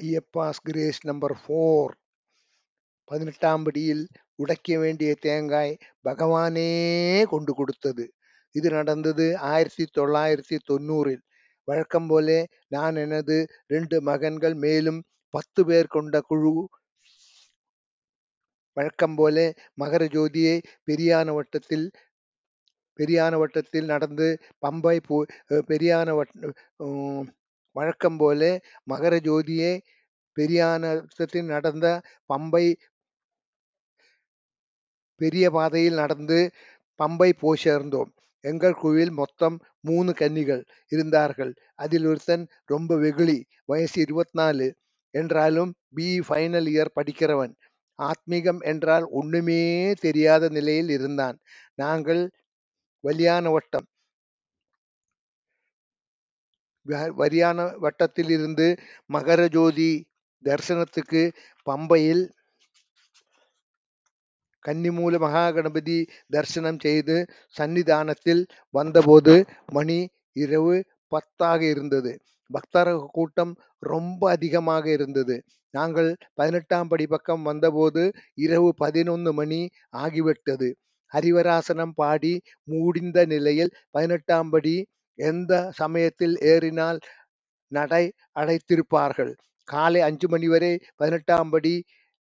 ஐயப்பாஸ் grace number four. பதினெட்டாம் படியில் உடைக்க வேண்டிய தேங்காய் பகவானே கொண்டு கொடுத்தது. இது நடந்தது ஆயிரத்தி தொள்ளாயிரத்தி தொண்ணூறில். வழக்கம் போலே நான் எனது ரெண்டு மகன்கள் மேலும் பத்து பேர் கொண்ட குழு வழக்கம் போலே மகர ஜோதியை பெரியான வட்டத்தில் பெரியான வட்டத்தில் நடந்து பம்பை போ பெரியான வட் வழக்கம் போல மகர ஜோதியே பெரியானத்தில் நடந்த பம்பை பெரிய பாதையில் நடந்து பம்பை போய் சேர்ந்தோம் எங்கள் குழுவில் மொத்தம் மூணு கன்னிகள் இருந்தார்கள். அதில் ஒருத்தன் ரொம்ப வெகுளி வயசு இருபத்தி நாலு என்றாலும் பி ஃபைனல் இயர் படிக்கிறவன். ஆத்மீகம் என்றால் ஒண்ணுமே தெரியாத நிலையில் இருந்தான். நாங்கள் வலியான வட்டம் வரியான வட்டத்தில் இருந்து மகர ஜோதி தரிசனத்துக்கு பம்பையில் கன்னிமூல மகா கணபதி தரிசனம் செய்து சன்னிதானத்தில் வந்தபோது மணி இரவு பத்தாக இருந்தது. பக்தர் கூட்டம் ரொம்ப அதிகமாக இருந்தது. நாங்கள் பதினெட்டாம் படி பக்கம் வந்தபோது இரவு பதினொன்று மணி ஆகிவிட்டது. ஹரிவராசனம் பாடி மூடிந்த நிலையில் பதினெட்டாம் படி எந்த சமயத்தில் ஏறினால் நடை அடைத்திருப்பார்கள். காலை அஞ்சு மணி வரை பதினெட்டாம் படி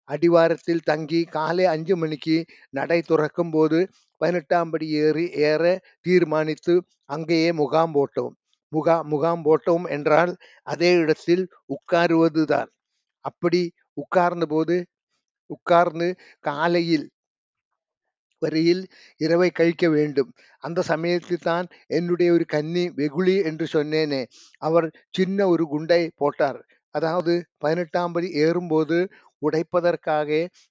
அடிவாரத்தில் தங்கி காலை அஞ்சு மணிக்கு நடை துறக்கும் போது பதினெட்டாம் படி ஏறி ஏற தீர்மானித்து அங்கேயே முகாம் போட்டோம். முகா முகாம் போட்டோம் என்றால் அதே இடத்தில் உட்காருவதுதான். அப்படி உட்கார்ந்த போது உட்கார்ந்து காலையில் வரையில் இரவை கழிக்க வேண்டும். அந்த சமயத்தில் தான் என்னுடைய ஒரு கன்னி வெகுளி என்று சொன்னேனே. அவர் சின்ன ஒரு குண்டை போட்டார். அதாவது பதினெட்டாம் படி ஏறும்போது உடைப்பதற்காக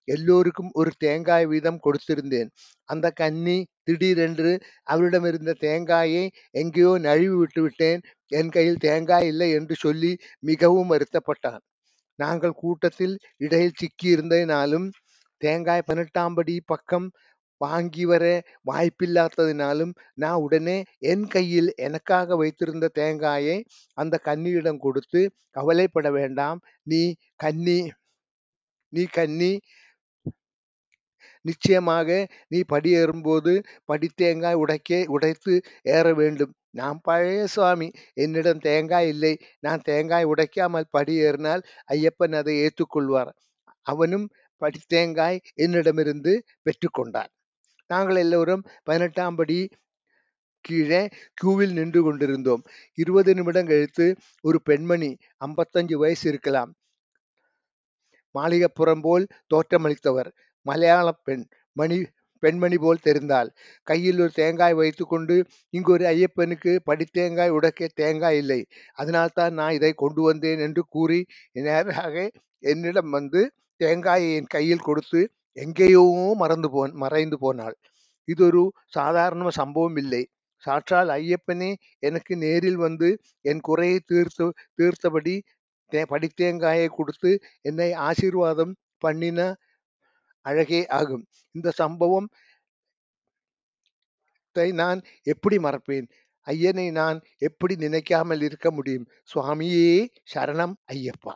எல்லோருக்கும் ஒரு தேங்காய் வீதம் கொடுத்திருந்தேன். அந்த கன்னி திடீரென்று அவரிடம் இருந்த தேங்காயை எங்கேயோ நழுவி விட்டு விட்டேன். என் கையில் தேங்காய் இல்லை என்று சொல்லி மிகவும் வருத்தப்பட்டான் நாங்கள் கூட்டத்தில் இடையில் சிக்கி இருந்ததினாலும் தேங்காய் பதினெட்டாம் படி பக்கம் வாங்கி வர வாய்ப்பில்லாததினாலும் நான் உடனே என் கையில் எனக்காக வைத்திருந்த தேங்காயை அந்த கன்னியிடம் கொடுத்து கவலைப்பட வேண்டாம். நீ கன்னி நீ கன்னி நிச்சயமாக நீ படியேறும்போது படித்தேங்காய் படி உடைக்க உடைத்து ஏற வேண்டும். நான் பழைய சுவாமி. என்னிடம் தேங்காய் இல்லை. நான் தேங்காய் உடைக்காமல் படியேறினால் ஐயப்பன் அதை ஏற்றுக்கொள்வார். அவனும் படித்தேங்காய் என்னிடமிருந்து பெற்றுக்கொண்டான். நாங்கள் எல்லோரும் பதினெட்டாம் படி கீழே கியூவில் நின்று கொண்டிருந்தோம். இருபது நிமிடம் கழித்து ஒரு பெண்மணி ஐம்பத்தஞ்சு வயசு இருக்கலாம். மாளிகைப்புறம் போல் தோற்றமளித்தவர். மலையாள பெண் மணி பெண்மணி போல் தெரிந்தாள். கையில் ஒரு தேங்காய் வைத்துக்கொண்டு இங்கு ஒரு ஐயப்பனுக்கு படித்தேங்காய் உடைக்க தேங்காய் இல்லை. அதனால்தான் நான் இதை கொண்டு வந்தேன் என்று கூறி நேராக என்னிடம் வந்து தேங்காயை என் கையில் கொடுத்து எங்கேயோ மறந்து போன் மறைந்து போனாள். இது சாதாரண சம்பவம் இல்லை சாற்றால் ஐயப்பனே எனக்கு நேரில் வந்து என் குறையை தீர்த்து தீர்த்தபடி தே படித்தேங்காயை கொடுத்து என்னை ஆசீர்வாதம் பண்ணின அழகே ஆகும் இந்த சம்பவம் நான் எப்படி மறப்பேன் ஐயனை நான் எப்படி நினைக்காமல் இருக்க முடியும் சுவாமியே சரணம் ஐயப்பா